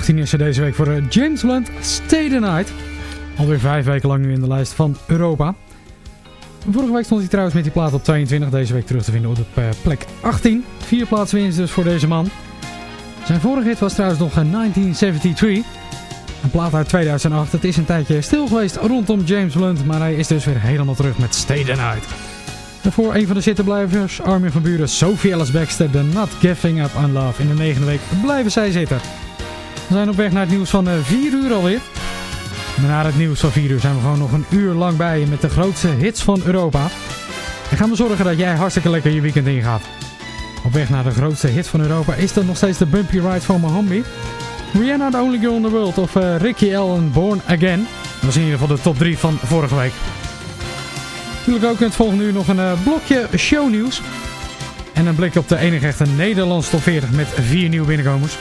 18 is er deze week voor eh, James Blunt Stay the Night. Alweer vijf weken lang nu in de lijst van Europa. Vorige week stond hij trouwens met die plaat op 22. Deze week terug te vinden op eh, plek 18. Vier plaatsen winst dus voor deze man. Zijn vorige hit was trouwens nog 1973. Eh, een plaat uit 2008. Het is een tijdje stil geweest rondom James Blunt. Maar hij is dus weer helemaal terug met Stay the Night. Voor een van de zittenblijvers, Armin van Buren, Sophie Ellis Baxter, de Not Giving Up on Love. In de negende week blijven zij zitten. We zijn op weg naar het nieuws van 4 eh, uur alweer. Maar na het nieuws van 4 uur zijn we gewoon nog een uur lang bij je met de grootste hits van Europa. En gaan we zorgen dat jij hartstikke lekker je weekend ingaat. Op weg naar de grootste hit van Europa is dat nog steeds de Bumpy Ride van Mohambi. Rihanna, The Only Girl in the World of uh, Ricky Allen, Born Again. Dat is in ieder geval de top 3 van vorige week. Natuurlijk ook in het volgende uur nog een uh, blokje shownieuws. En een blik op de enige echte Nederlandse top 40 met vier nieuwe binnenkomers.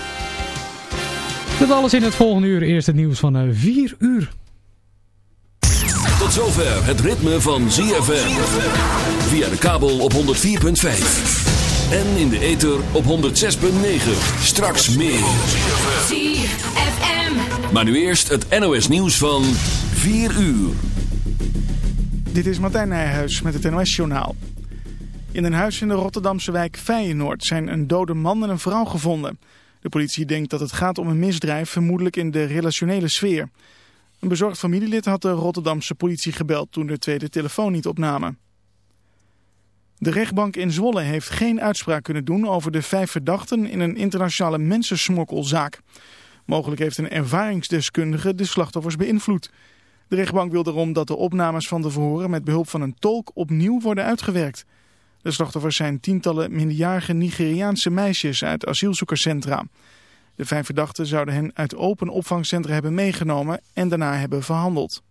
Dat alles in het volgende uur. Eerst het nieuws van uh, eh, 4 uur. Tot zover het ritme van ZFM. Via de kabel op 104.5. En in de ether op 106.9. Straks meer. ZFM. Maar nu eerst het NOS nieuws van 4 uur. Dit is Martijn Nijhuis met het NOS-journaal. In een huis in de Rotterdamse wijk Feyenoord zijn een dode man en een vrouw gevonden. De politie denkt dat het gaat om een misdrijf, vermoedelijk in de relationele sfeer. Een bezorgd familielid had de Rotterdamse politie gebeld toen de tweede telefoon niet opnamen. De rechtbank in Zwolle heeft geen uitspraak kunnen doen over de vijf verdachten in een internationale mensensmokkelzaak. Mogelijk heeft een ervaringsdeskundige de slachtoffers beïnvloed. De rechtbank wil erom dat de opnames van de verhoren met behulp van een tolk opnieuw worden uitgewerkt. De slachtoffers zijn tientallen minderjarige Nigeriaanse meisjes uit asielzoekerscentra. De vijf verdachten zouden hen uit open opvangcentra hebben meegenomen en daarna hebben verhandeld.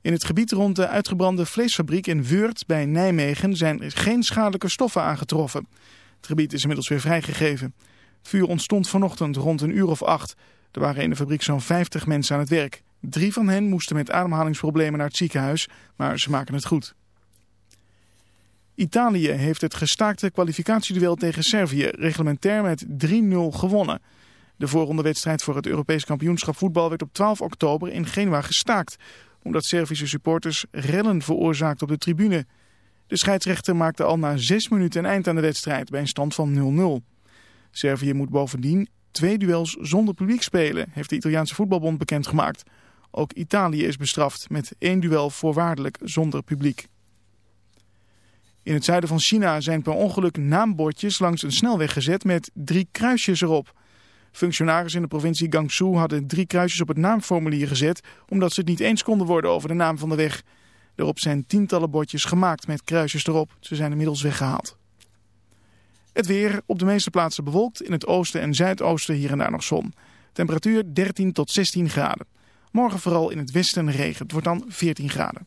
In het gebied rond de uitgebrande vleesfabriek in Weurt bij Nijmegen zijn geen schadelijke stoffen aangetroffen. Het gebied is inmiddels weer vrijgegeven. Het vuur ontstond vanochtend rond een uur of acht. Er waren in de fabriek zo'n 50 mensen aan het werk. Drie van hen moesten met ademhalingsproblemen naar het ziekenhuis, maar ze maken het goed. Italië heeft het gestaakte kwalificatieduel tegen Servië reglementair met 3-0 gewonnen. De voorrondewedstrijd voor het Europees kampioenschap voetbal werd op 12 oktober in Genua gestaakt, omdat Servische supporters rellen veroorzaakten op de tribune. De scheidsrechter maakte al na 6 minuten een eind aan de wedstrijd bij een stand van 0-0. Servië moet bovendien twee duels zonder publiek spelen, heeft de Italiaanse voetbalbond bekendgemaakt. Ook Italië is bestraft met één duel voorwaardelijk zonder publiek. In het zuiden van China zijn per ongeluk naambordjes langs een snelweg gezet met drie kruisjes erop. Functionarissen in de provincie Gansu hadden drie kruisjes op het naamformulier gezet omdat ze het niet eens konden worden over de naam van de weg. Daarop zijn tientallen bordjes gemaakt met kruisjes erop. Ze zijn inmiddels weggehaald. Het weer op de meeste plaatsen bewolkt. In het oosten en zuidoosten hier en daar nog zon. Temperatuur 13 tot 16 graden. Morgen vooral in het westen regen. Het wordt dan 14 graden.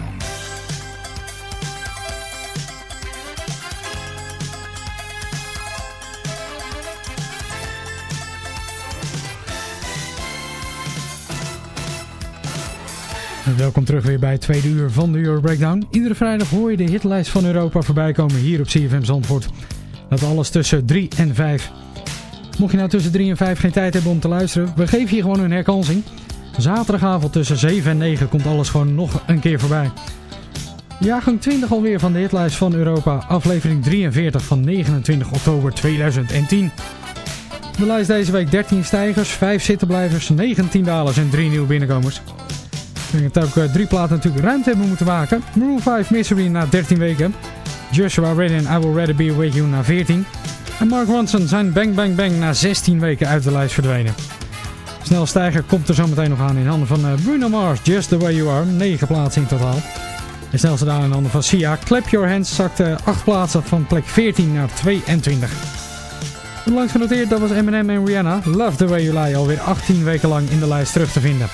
Welkom terug weer bij het tweede uur van de Euro Breakdown. Iedere vrijdag hoor je de hitlijst van Europa voorbij komen hier op CFM Zandvoort. Dat alles tussen 3 en 5. Mocht je nou tussen 3 en 5 geen tijd hebben om te luisteren, we geven je gewoon een herkansing. Zaterdagavond tussen 7 en 9 komt alles gewoon nog een keer voorbij. Jaargang 20 alweer van de hitlijst van Europa, aflevering 43 van 29 oktober 2010. De lijst deze week 13 stijgers, 5 zittenblijvers, 19 dalers en 3 nieuwe binnenkomers. Ik heb ook uh, drie platen natuurlijk ruimte hebben moeten maken. Maroon 5 Misery na 13 weken. Joshua Redden I Will Rather Be With You na 14. En Mark Ronson zijn Bang Bang Bang na 16 weken uit de lijst verdwenen. Snel stijger komt er zometeen nog aan in handen van uh, Bruno Mars. Just The Way You Are. 9 plaatsen in totaal. De snelste daan in handen van Sia. Clap Your Hands zakte 8 plaatsen van plek 14 naar 22. Langs genoteerd dat was Eminem en Rihanna. Love The Way You Lie alweer 18 weken lang in de lijst terug te vinden.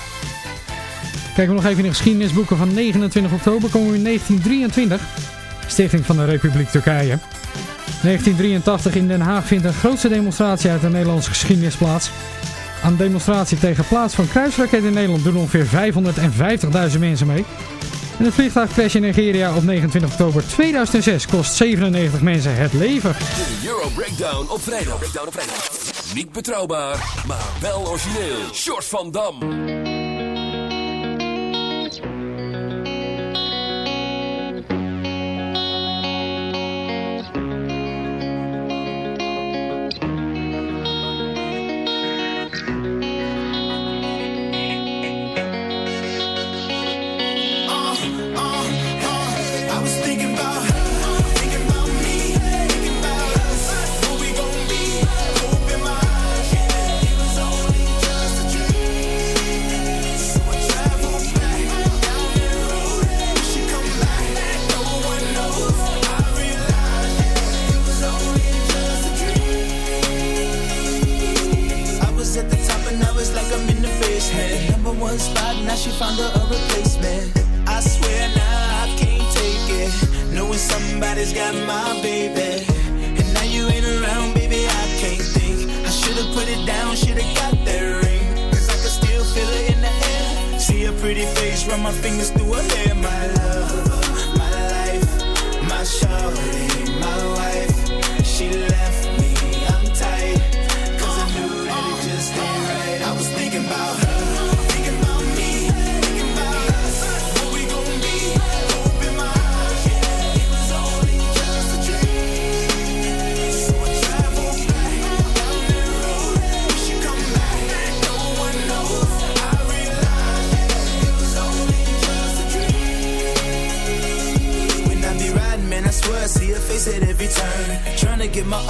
Kijken we nog even in de geschiedenisboeken van 29 oktober komen we in 1923. Stichting van de Republiek Turkije. 1983 in Den Haag vindt een grootste demonstratie uit de Nederlandse geschiedenis plaats. Aan de demonstratie tegen plaats van kruisraketten in Nederland doen ongeveer 550.000 mensen mee. En het vliegtuigcrash in Nigeria op 29 oktober 2006 kost 97 mensen het leven. De Euro Breakdown op vrijdag. Breakdown op vrijdag. Niet betrouwbaar, maar wel origineel. Short van Dam.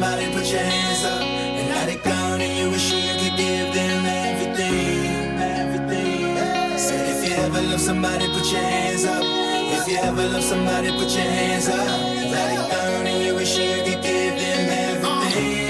Somebody put your hands up. And now they gone and you wish you could give them everything. Everything. If you ever love somebody, put your hands up. If you ever love somebody, put your hands up. Now they gone and you wish you could give them everything.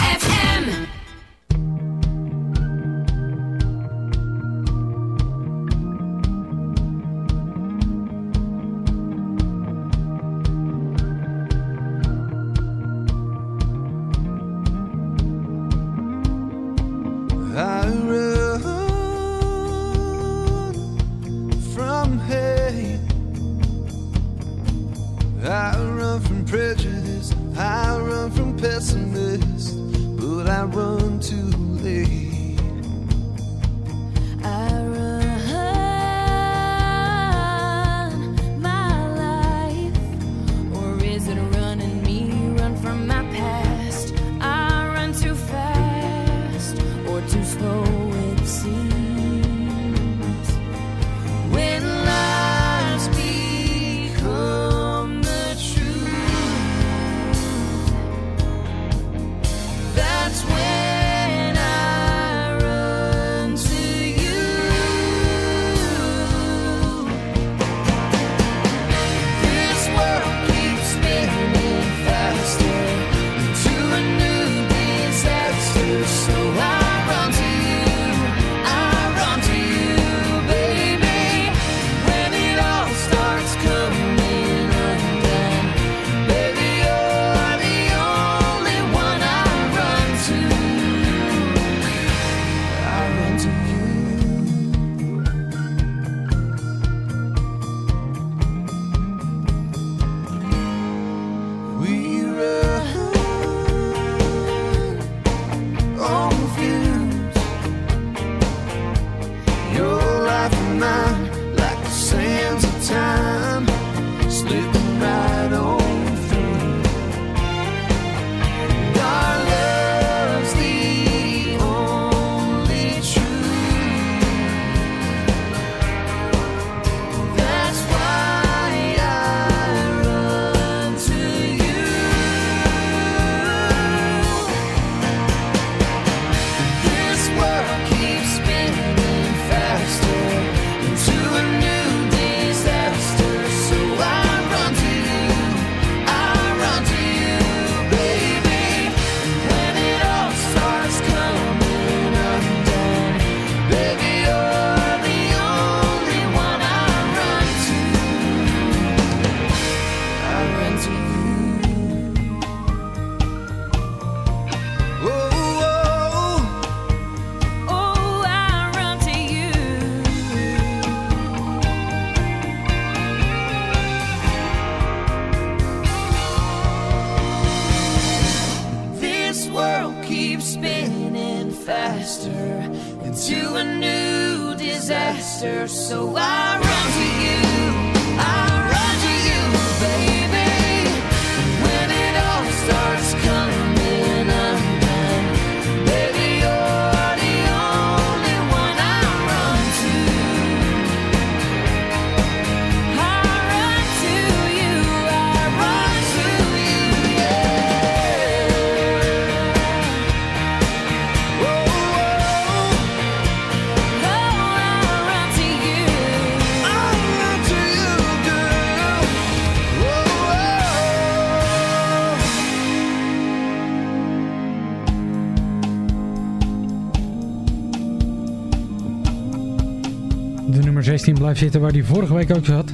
blijft zitten waar hij vorige week ook zat.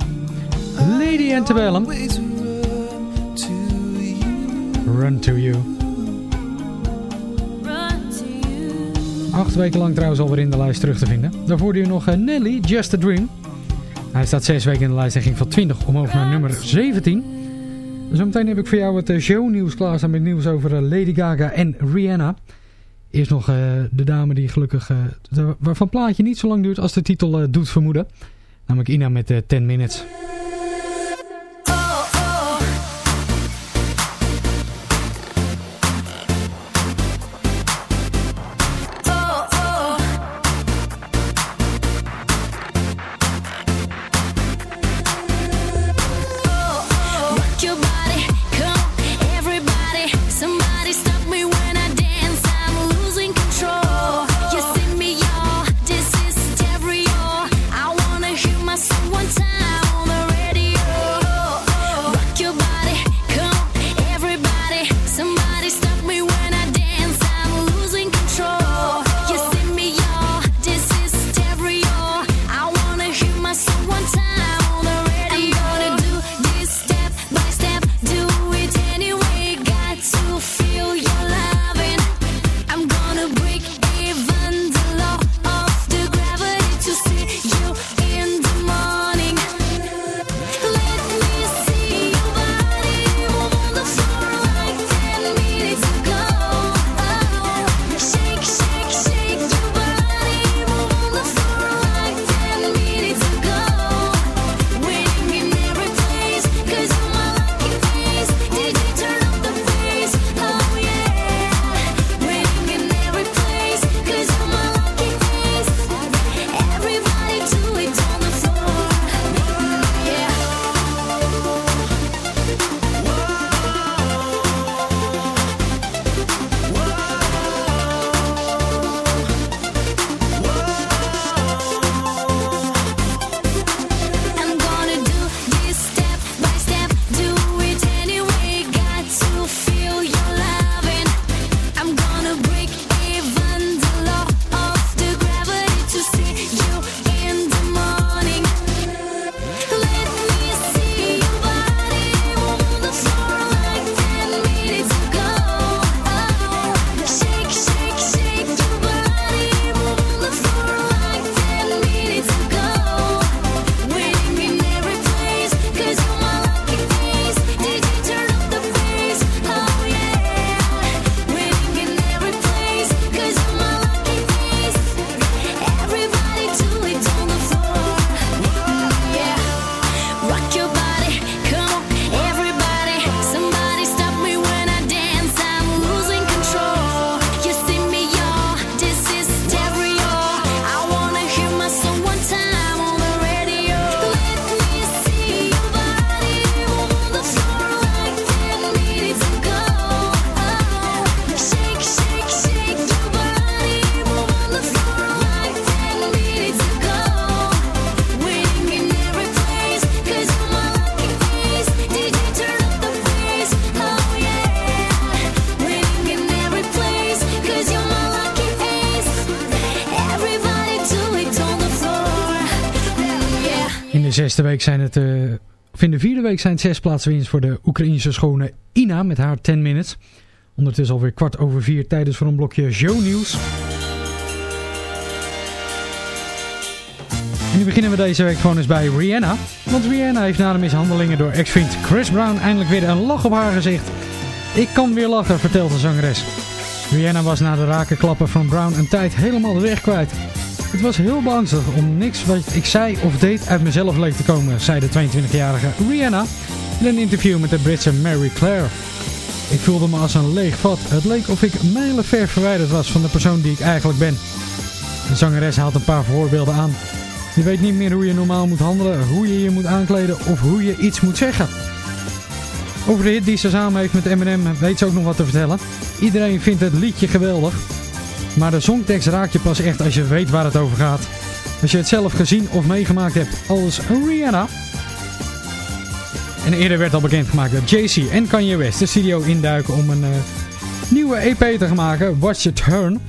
Lady Antebellum. Run to you. Acht weken lang trouwens alweer in de lijst terug te vinden. Daarvoor je nog eh, Nelly, Just a Dream. Hij staat 6 weken in de lijst en ging van 20 omhoog naar nummer 17. Zometeen heb ik voor jou het eh, shownieuws klaarstaan met nieuws over eh, Lady Gaga en Rihanna. Eerst nog de dame die gelukkig, waarvan plaatje niet zo lang duurt als de titel doet vermoeden. Namelijk Ina met 10 Minutes. Zesde week zijn het, uh, of in de vierde week zijn het zes plaatsen voor de Oekraïnse schone Ina met haar 10 minutes. Ondertussen alweer kwart over vier tijdens voor een blokje shownieuws. En nu beginnen we deze week gewoon eens bij Rihanna. Want Rihanna heeft na de mishandelingen door ex-vriend Chris Brown eindelijk weer een lach op haar gezicht. Ik kan weer lachen, vertelt de zangeres. Rihanna was na de rakenklappen van Brown een tijd helemaal de weg kwijt. Het was heel beangstig om niks wat ik zei of deed uit mezelf leek te komen, zei de 22-jarige Rihanna in een interview met de Britse Mary Claire. Ik voelde me als een leeg vat. Het leek of ik ver verwijderd was van de persoon die ik eigenlijk ben. De zangeres haalt een paar voorbeelden aan. Je weet niet meer hoe je normaal moet handelen, hoe je je moet aankleden of hoe je iets moet zeggen. Over de hit die ze samen heeft met Eminem weet ze ook nog wat te vertellen. Iedereen vindt het liedje geweldig. Maar de songtekst raakt je pas echt als je weet waar het over gaat. Als je het zelf gezien of meegemaakt hebt als Rihanna. En eerder werd al bekendgemaakt dat Jay-Z en Kanye West de studio induiken om een uh, nieuwe EP te gaan maken, Watch It Turn.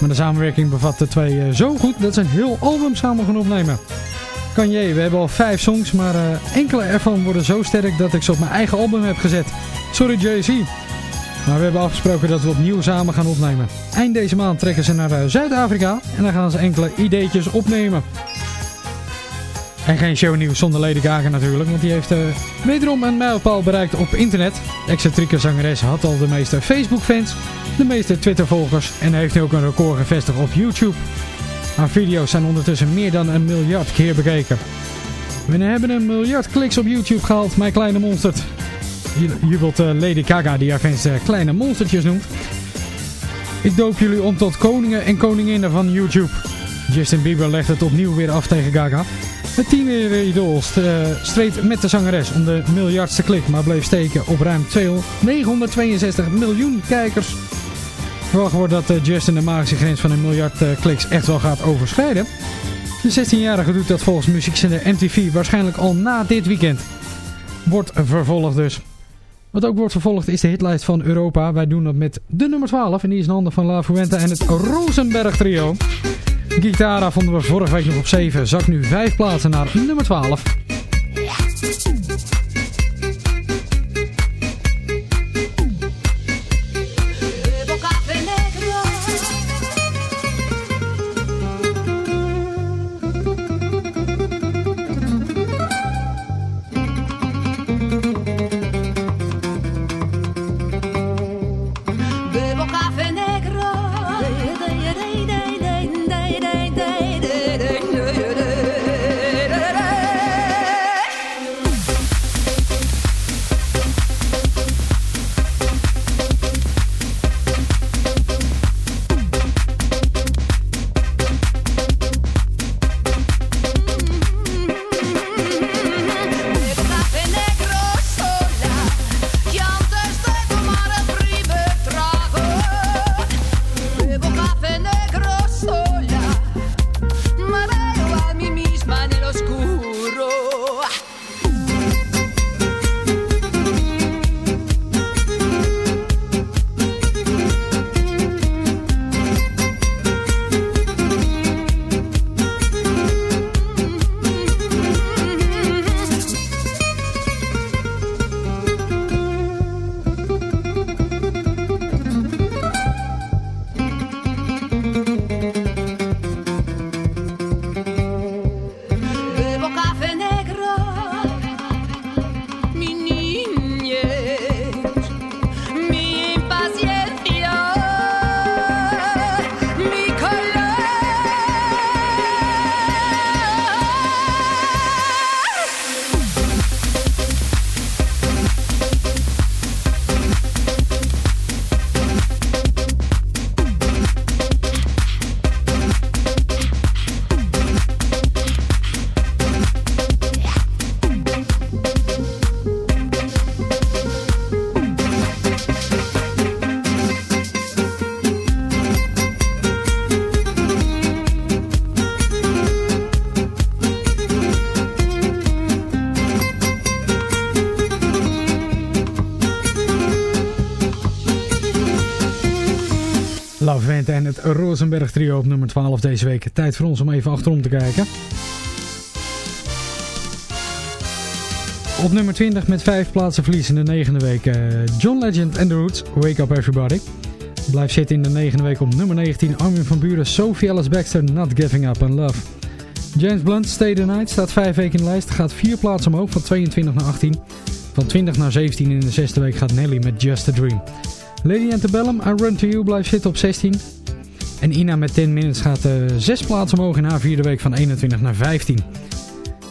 Maar de samenwerking bevat de twee uh, zo goed dat ze een heel album samen gaan opnemen. Kanye, we hebben al vijf songs, maar uh, enkele ervan worden zo sterk dat ik ze op mijn eigen album heb gezet. Sorry Jay-Z. Maar we hebben afgesproken dat we opnieuw samen gaan opnemen. Eind deze maand trekken ze naar Zuid-Afrika en dan gaan ze enkele ideetjes opnemen. En geen shownieuws zonder Lady Gaga natuurlijk, want die heeft uh, wederom een mijlpaal bereikt op internet. De excentrieke zangeres had al de meeste Facebook-fans, de meeste Twitter-volgers en heeft nu ook een record gevestigd op YouTube. Haar video's zijn ondertussen meer dan een miljard keer bekeken. We hebben een miljard kliks op YouTube gehaald, mijn kleine monstert. Jubelt uh, Lady Gaga die haar fans uh, kleine monstertjes noemt. Ik doop jullie om tot koningen en koninginnen van YouTube. Justin Bieber legt het opnieuw weer af tegen Gaga. Het tiener-idool streed met de zangeres om de miljardste klik, maar bleef steken op ruim 962 miljoen kijkers. Verwacht wordt dat eh, Justin de magische grens van een miljard eh, kliks echt wel gaat overschrijden. De 16-jarige doet dat volgens muziekzender MTV waarschijnlijk al na dit weekend. Wordt vervolgd dus. Wat ook wordt vervolgd is de hitlijst van Europa. Wij doen dat met de nummer 12 en die is in handen van La Fuente en het Rosenberg trio. Gitara vonden we vorige week nog op 7. Zak nu 5 plaatsen naar nummer 12. Rosenberg trio op nummer 12 deze week. Tijd voor ons om even achterom te kijken. Op nummer 20 met 5 plaatsen verlies in de negende week. Uh, John Legend and the Roots, Wake Up Everybody. Blijft zitten in de negende week op nummer 19. Armin van Buren, Sophie Ellis Baxter, Not Giving Up on Love. James Blunt, Stay the Night, staat 5 weken in de lijst. Gaat 4 plaatsen omhoog, van 22 naar 18. Van 20 naar 17 in de zesde week gaat Nelly met Just a Dream. Lady Antebellum, I Run To You blijft zitten op 16. En Ina met 10 Minutes gaat eh, zes plaatsen omhoog in haar vierde week van 21 naar 15.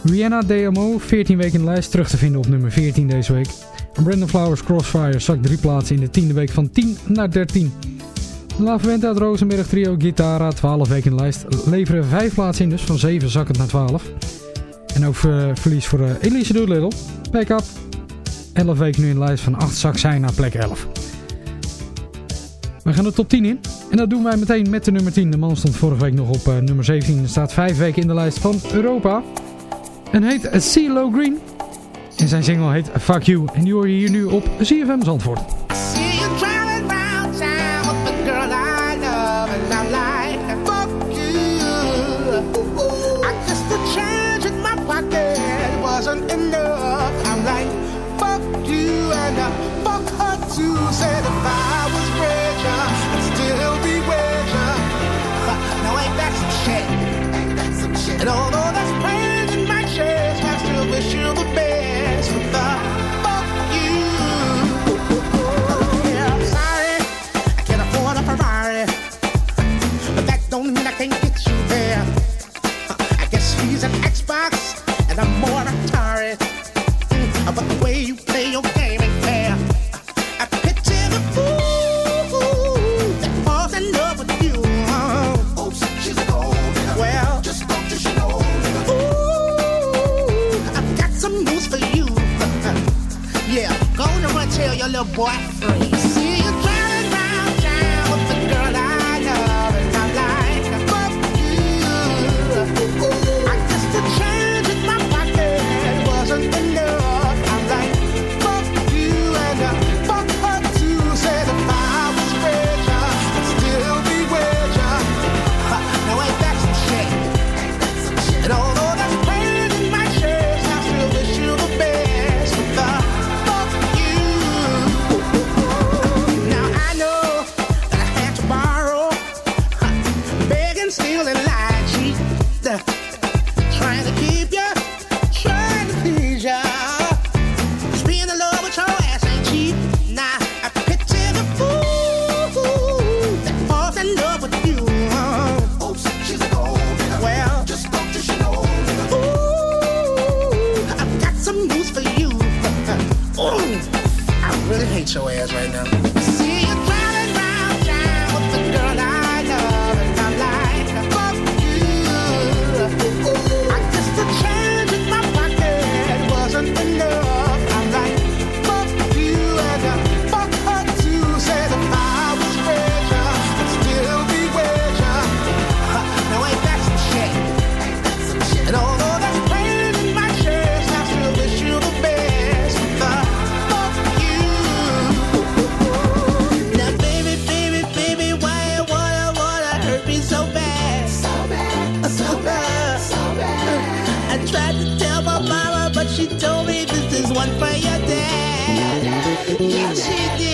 Rihanna DMO, 14 weken in de lijst, terug te vinden op nummer 14 deze week. En Brandon Flowers Crossfire zak drie plaatsen in de tiende week van 10 naar 13. La Venta Rozenberg Trio Gitara, 12 weken in de lijst, leveren vijf plaatsen in dus, van 7 zakkend naar 12. En ook uh, verlies voor uh, Elise Doolittle, Back Up, 11 weken nu in de lijst, van 8 zak zijn naar plek 11. We gaan de top 10 in. En dat doen wij meteen met de nummer 10. De man stond vorige week nog op uh, nummer 17. En staat 5 weken in de lijst van Europa. En heet CeeLo Green. En zijn single heet Fuck You. En die hoor je hier nu op CFM Zandvoort. wasn't enough. about the way you tried to tell my mama, but she told me this is one for your dad. Yeah, she did.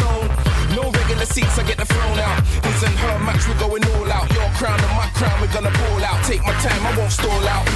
Stone. No regular seats, I get the throne out. His and her match, we're going all out. Your crown and my crown, we're gonna ball out. Take my time, I won't stall out.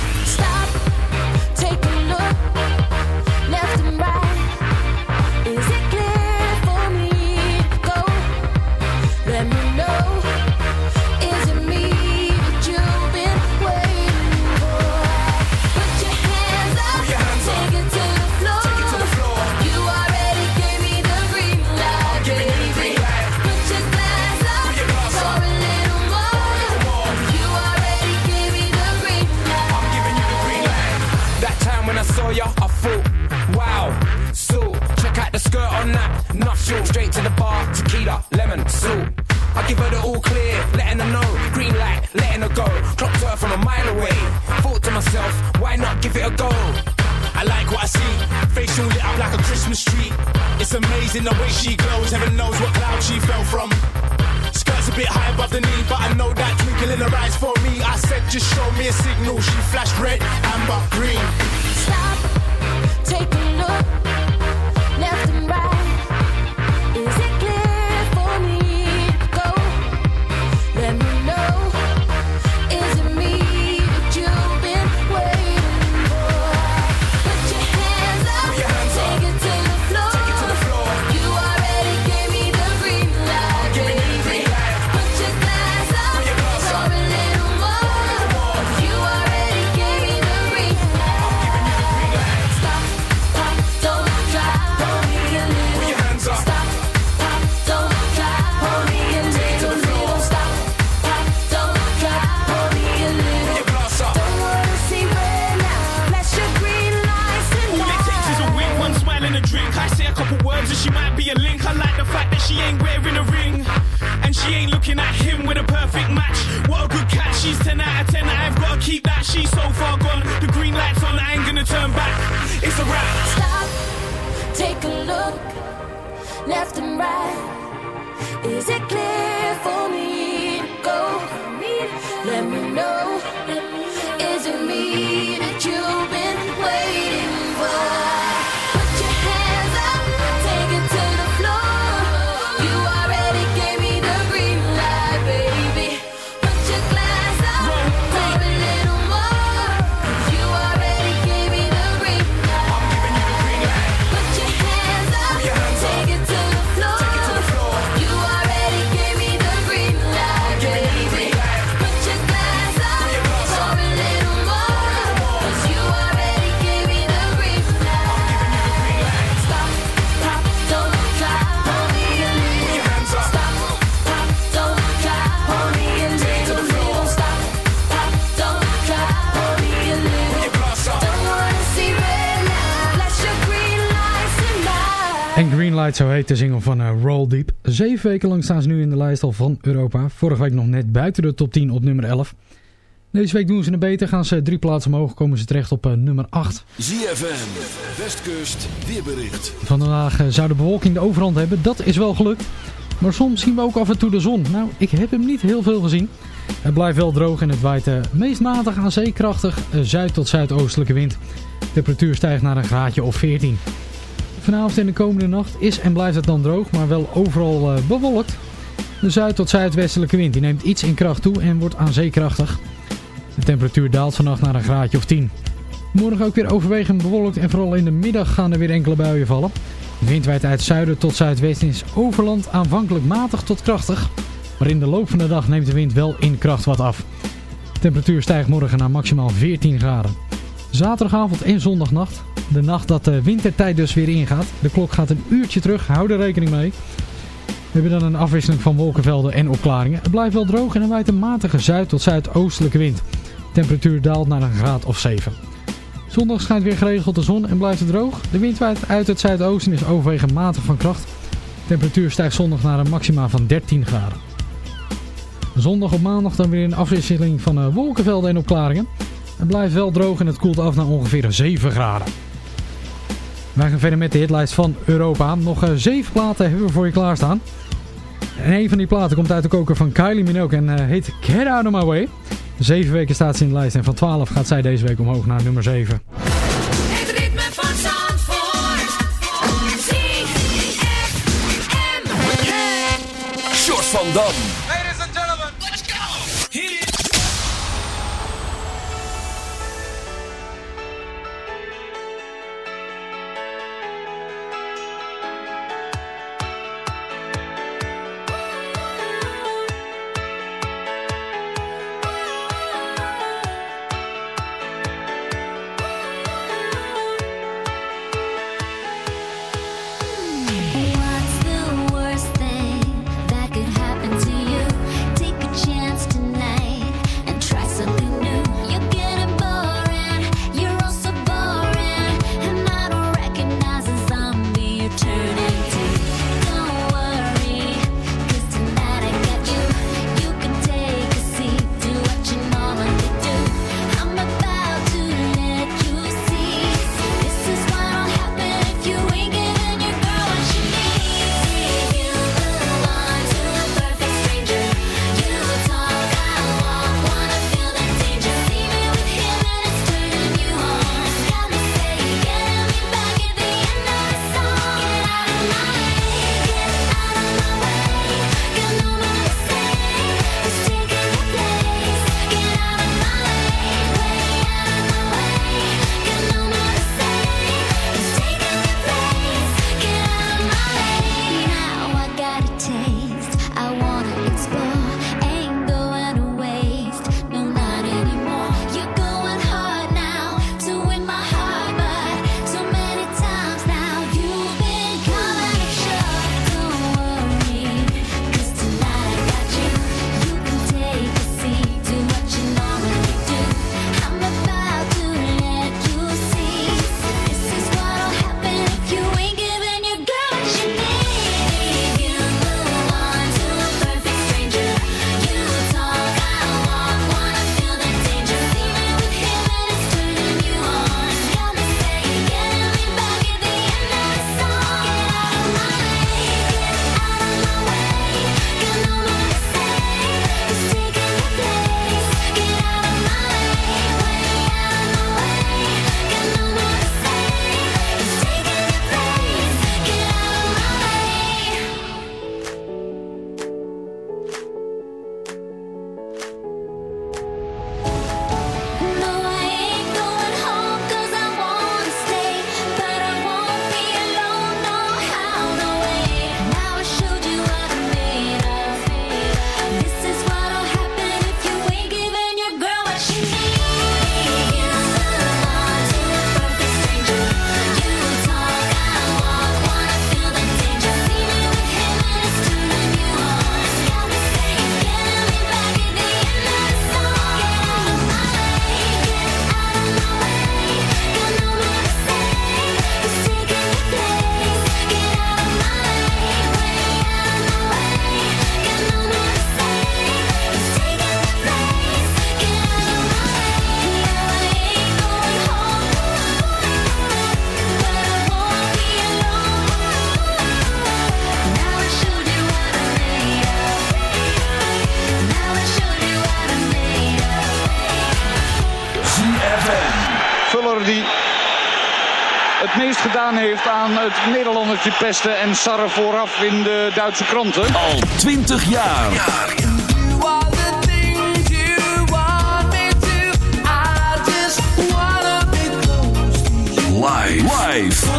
Look, left and right. Is it clear for Greenlight, zo heet de single van eh, Roll Deep. Zeven weken lang staan ze nu in de lijst al van Europa. Vorige week nog net buiten de top 10 op nummer 11. Deze week doen ze het beter. Gaan ze drie plaatsen omhoog. Komen ze terecht op eh, nummer 8. ZFM, Westkust, weerbericht. Vandaag eh, zou de bewolking de overhand hebben. Dat is wel gelukt. Maar soms zien we ook af en toe de zon. Nou, ik heb hem niet heel veel gezien. Het blijft wel droog en het waait meest matig aan zeekrachtig zuid- tot zuidoostelijke wind. De temperatuur stijgt naar een graadje of 14. Vanavond en de komende nacht is en blijft het dan droog, maar wel overal eh, bewolkt. De zuid- tot zuidwestelijke wind die neemt iets in kracht toe en wordt aan zeekrachtig. De temperatuur daalt vannacht naar een graadje of 10. Morgen ook weer overwegend bewolkt en vooral in de middag gaan er weer enkele buien vallen. De wind waait uit zuiden tot zuidwesten is overland aanvankelijk matig tot krachtig. Maar in de loop van de dag neemt de wind wel in kracht wat af. De temperatuur stijgt morgen naar maximaal 14 graden. Zaterdagavond en zondagnacht. De nacht dat de wintertijd dus weer ingaat. De klok gaat een uurtje terug, hou er rekening mee. We hebben dan een afwisseling van wolkenvelden en opklaringen. Het blijft wel droog en er waait een matige zuid- tot zuidoostelijke wind. De temperatuur daalt naar een graad of 7. Zondag schijnt weer geregeld de zon en blijft het droog. De wind waait uit het zuidoosten en is overwegend matig van kracht. De temperatuur stijgt zondag naar een maxima van 13 graden. Zondag op maandag dan weer een afwisseling van eh, wolkenvelden en opklaringen. Het blijft wel droog en het koelt af naar ongeveer 7 graden. Wij gaan verder met de hitlijst van Europa. Nog eh, 7 platen hebben we voor je klaarstaan. En een van die platen komt uit de koker van Kylie Minogue en eh, heet Get Out of My Way. Zeven weken staat ze in de lijst en van 12 gaat zij deze week omhoog naar nummer 7. Het van van pesten en sarren vooraf in de Duitse kranten. Al 20 jaar. Live. Live.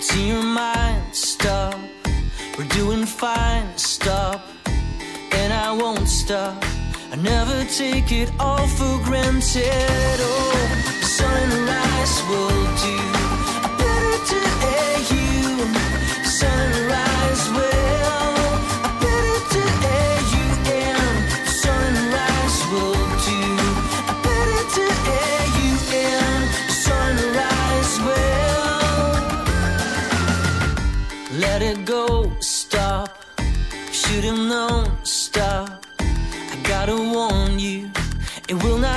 See your mind, stop. We're doing fine, stop. And I won't stop. I never take it all for granted. Oh, sunrise will do.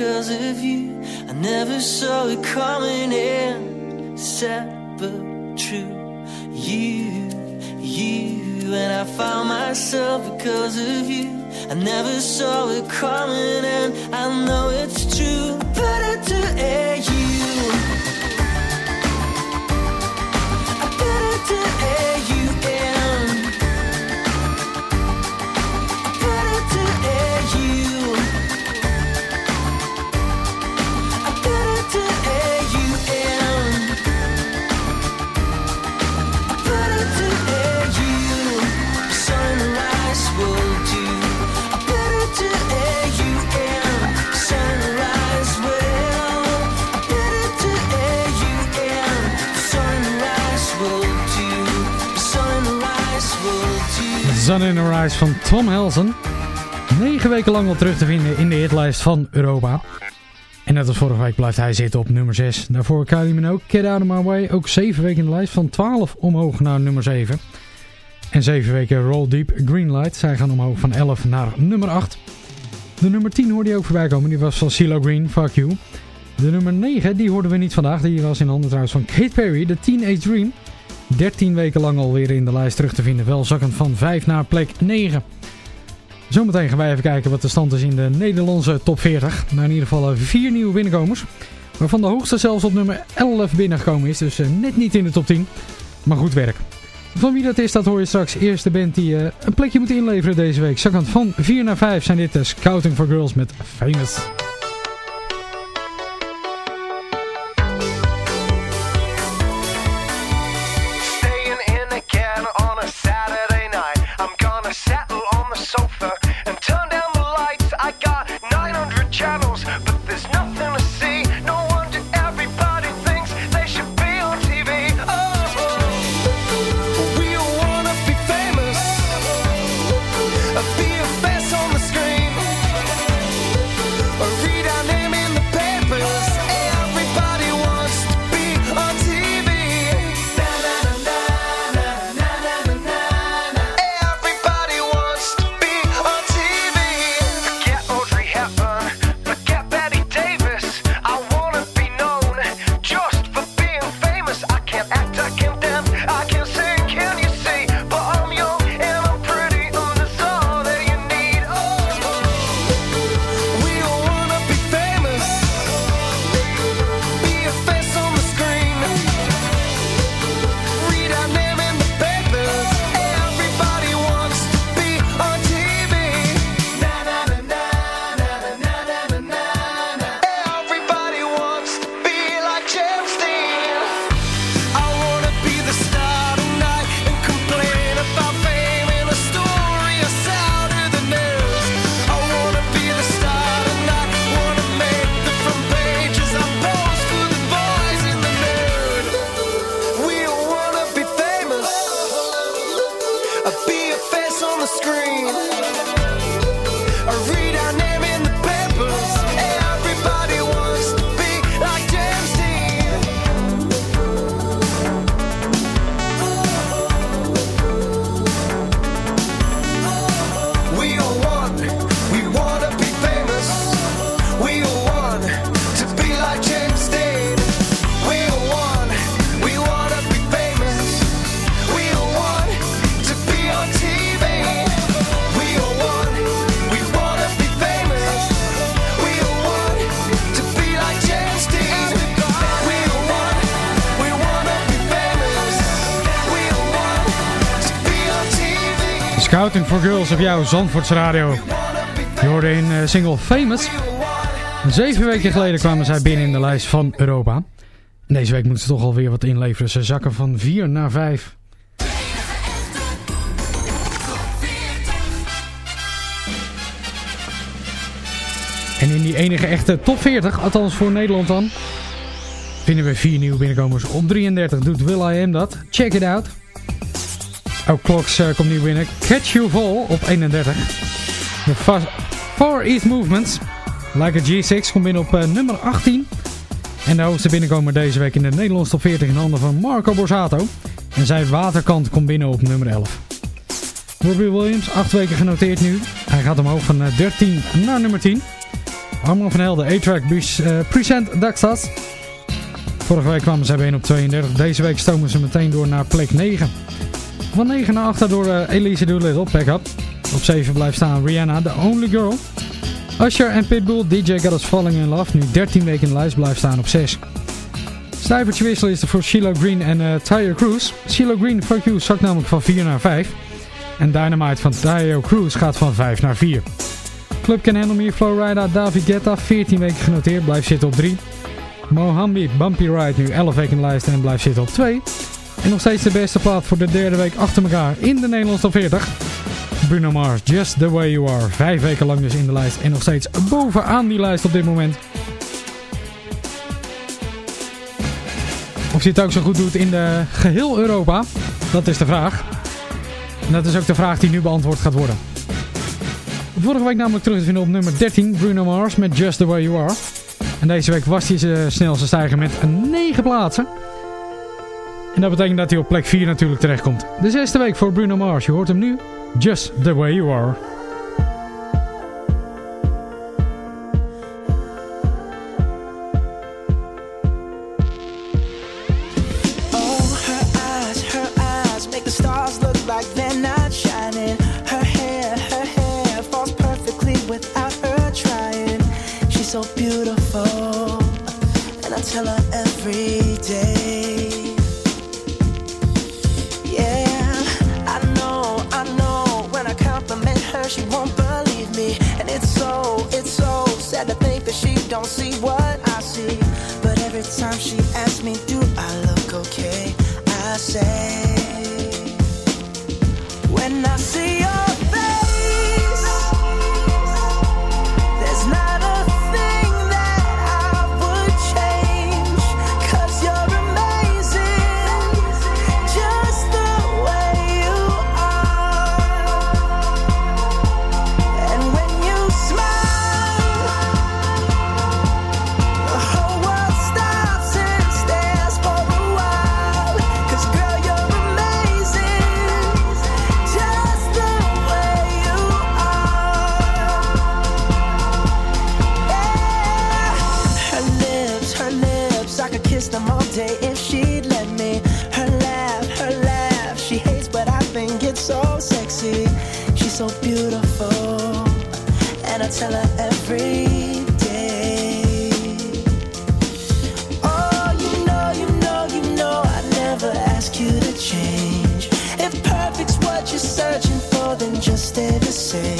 because of you. I never saw it coming in, sad but true. You, you, and I found myself because of you. I never saw it coming, and I know it's true. Better to air you. I Better to air you Van Tom Helsen. Negen weken lang al terug te vinden in de hitlijst van Europa. En net als vorige week blijft hij zitten op nummer 6. Daarvoor Kylie Minogue, Get Out of My Way. Ook 7 weken in de lijst van 12 omhoog naar nummer 7. En 7 weken Roll Deep Greenlight. Zij gaan omhoog van 11 naar nummer 8. De nummer 10 hoorde je ook voorbij komen. Die was van CeeLo Green, Fuck You. De nummer 9, die hoorden we niet vandaag. Die was in handen trouwens van Kate Perry, The Teenage Dream. 13 weken lang alweer in de lijst terug te vinden. Wel zakkend van 5 naar plek 9. Zometeen gaan wij even kijken wat de stand is in de Nederlandse top 40. Nou, in ieder geval eh, vier nieuwe binnenkomers. Waarvan de hoogste zelfs op nummer 11 binnengekomen is. Dus eh, net niet in de top 10. Maar goed werk. Van wie dat is, dat hoor je straks. Eerste band die eh, een plekje moet inleveren deze week. Zakkend van 4 naar 5 zijn dit de Scouting for Girls met Famous. Scouting for Girls op jouw Zandvoorts Radio. Je hoorde in uh, single Famous. Zeven weken geleden kwamen zij binnen in de lijst van Europa. Deze week moeten ze toch alweer wat inleveren. Ze zakken van 4 naar 5. En in die enige echte top 40, althans voor Nederland dan, vinden we vier nieuwe binnenkomers. Op 33 doet Will I dat. Check it out. Ook Clocks uh, komt nieuw binnen. Catch You Fall op 31. De Far East Movements. Like a G6 komt binnen op uh, nummer 18. En de hoogste binnenkomer deze week in de Nederlandse top 40 in handen van Marco Borsato. En zijn waterkant komt binnen op nummer 11. Robbie Williams, 8 weken genoteerd nu. Hij gaat omhoog van 13 eh, naar nummer 10. Armand van Helden, A-Track uh, Present Daxas. Vorige week kwamen ze bijeen op 32. Deze week stomen ze meteen door naar plek 9. Van 9 naar 8 door uh, Elise Doolittle, Pack Up. Op 7 blijft staan Rihanna, The Only Girl. Usher en Pitbull, DJ Got Us Falling In Love, nu 13 weken in de lijst, blijft staan op 6. Stijvertje wissel is er voor Sheila Green en uh, Tyre Cruz. Sheila Green, Fuck You, zakt namelijk van 4 naar 5. En Dynamite van Tyre Cruz gaat van 5 naar 4. Club Can Handle Me, Flowrider, David Guetta, 14 weken genoteerd, blijft zitten op 3. Mohambi, Bumpy Ride, nu 11 weken in de lijst en blijft zitten op 2. En nog steeds de beste plaat voor de derde week achter elkaar in de Nederlandse top 40. Bruno Mars, Just The Way You Are. Vijf weken lang dus in de lijst en nog steeds bovenaan die lijst op dit moment. Of hij het ook zo goed doet in de geheel Europa, dat is de vraag. En dat is ook de vraag die nu beantwoord gaat worden. Vorige week namelijk terug te vinden op nummer 13, Bruno Mars met Just The Way You Are. En deze week was hij zijn snelste stijger met 9 plaatsen. En dat betekent dat hij op plek 4 natuurlijk terechtkomt. De zesde week voor Bruno Mars. Je hoort hem nu. Just the way you are. Just stay the same.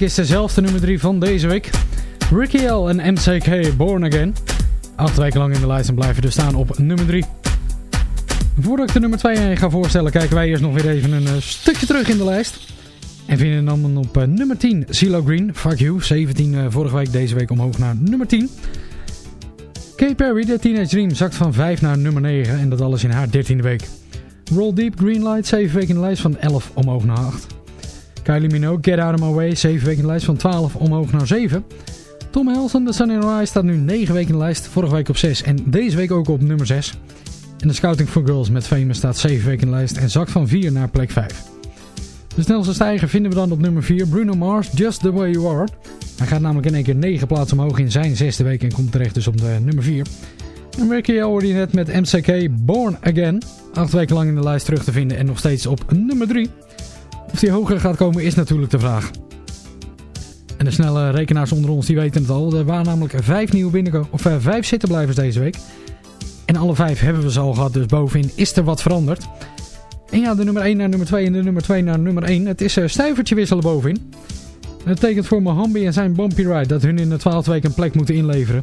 Is dezelfde nummer 3 van deze week. Ricky L en MCK Born Again. Acht weken lang in de lijst en blijven dus staan op nummer 3. Voordat ik de nummer 2 ga voorstellen, kijken wij eerst nog weer even een eh, stukje terug in de lijst. En vinden dan op eh, nummer 10 CeeLo Green, Fuck You. 17 eh, vorige week, deze week omhoog naar nummer 10. Katy Perry, de Teenage Dream, zakt van 5 naar nummer 9 en dat alles in haar 13e week. Roll Deep, Greenlight, 7 weken in de lijst van 11 omhoog naar 8. Kylie Minogue, Get Out of My Way, 7 weken in de lijst van 12 omhoog naar 7. Tom Helson, The Sun in Rise, staat nu 9 weken in de lijst, vorige week op 6 en deze week ook op nummer 6. En de Scouting for Girls met Famous staat 7 weken in de lijst en zakt van 4 naar plek 5. De snelste stijger vinden we dan op nummer 4, Bruno Mars, Just The Way You Are. Hij gaat namelijk in één keer 9 plaatsen omhoog in zijn zesde week en komt terecht dus op de nummer 4. En Ricky je net met MCK Born Again. 8 weken lang in de lijst terug te vinden en nog steeds op nummer 3. Of die hoger gaat komen is natuurlijk de vraag. En de snelle rekenaars onder ons die weten het al. Er waren namelijk 5 nieuwe binnenkomen, of 5 zittenblijvers deze week. En alle 5 hebben we ze al gehad, dus bovenin is er wat veranderd. En ja, de nummer 1 naar nummer 2 en de nummer 2 naar nummer 1. Het is uh, stuivertje wisselen bovenin. En dat betekent voor Mohambi en zijn Bumpy Ride dat hun in de 12 week een plek moeten inleveren.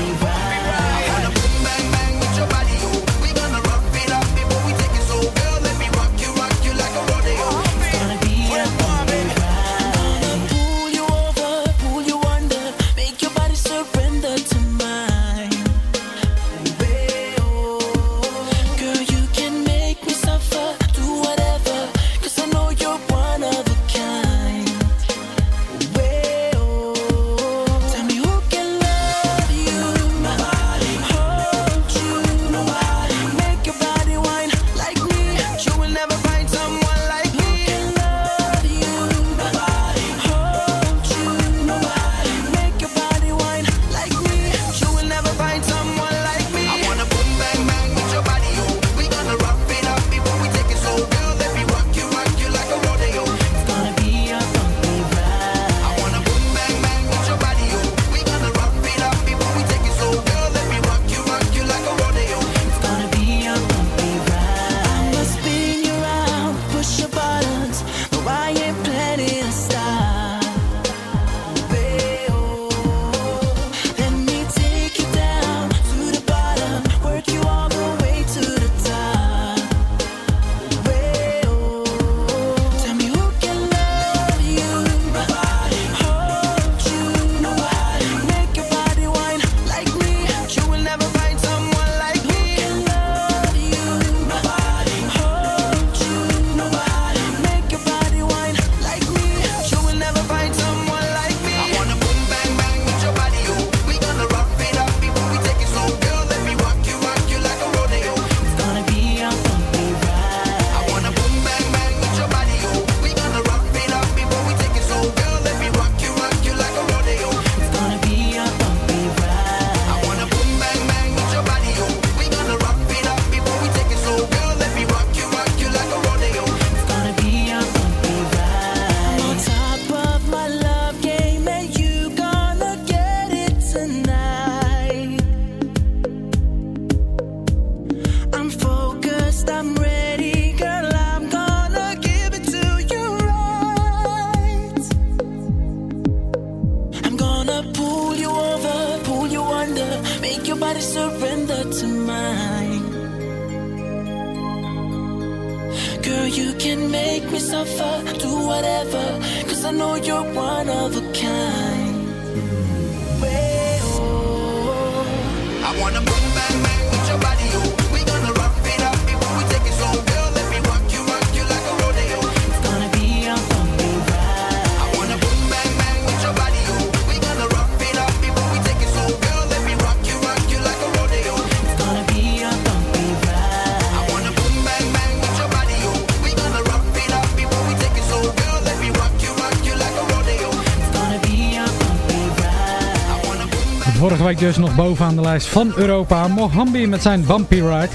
Dus nog bovenaan de lijst van Europa. Mohambi met zijn Bumpy Ride.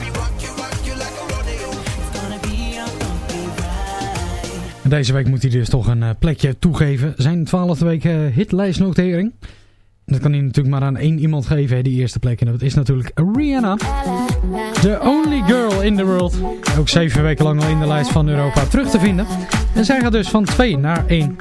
En deze week moet hij dus toch een eh, plekje toegeven. Zijn twaalfde week eh, hitlijstnotering. Dat kan hij natuurlijk maar aan één iemand geven, die eerste plek. En dat is natuurlijk Rihanna. The only girl in the world. Ook zeven weken lang al in de lijst van Europa terug te vinden. En zij gaat dus van 2 naar 1.